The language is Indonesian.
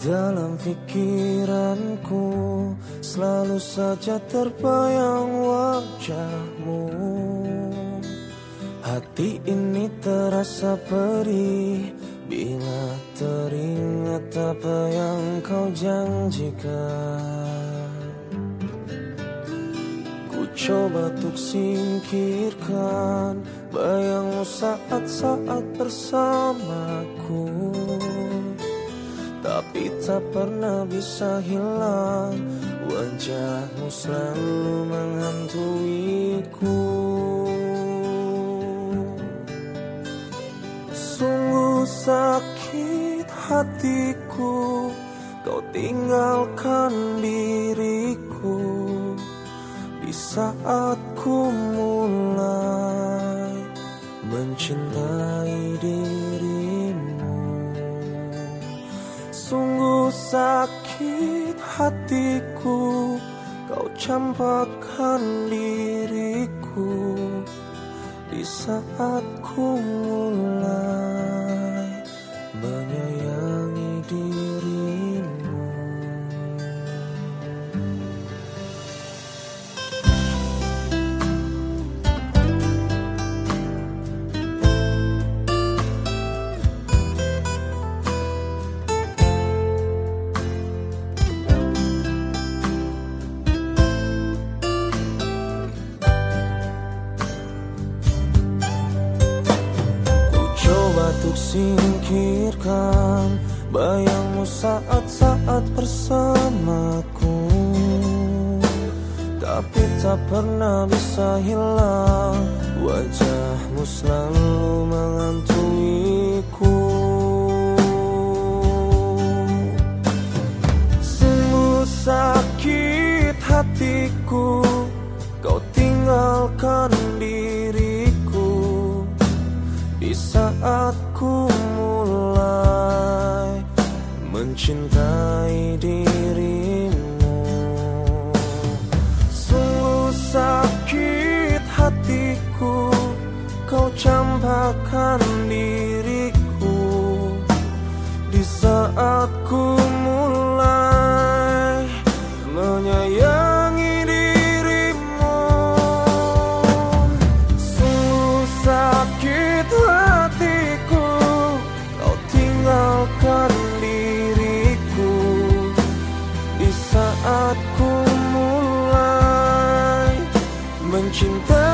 Dalam pikiranku selalu saja terbayang wajahmu. Hati ini terasa perih Bila teringat apa yang kau janjikan. Ku coba untuk singkirkan Bayangmu saat-saat bersamaku tapi tak pernah bisa hilang. Wajahmu selalu menghantuiku. Sungguh sakit hatiku. Kau tinggalkan diriku. Di saat ku mulai mencintai dirimu sakit hatiku Kau campakkan diriku Di saat ku mulai Menyayangi singkirkan. Bayangmu saat-saat bersamaku. Tapi tak pernah bisa hilang. Wajahmu selalu menghantuiku Sungguh sakit hatiku. Kau tinggalkan diriku. Di saat ku mencintai dirimu. Sungguh sakit hatiku Kau campakkan diriku. Di saat ku 真的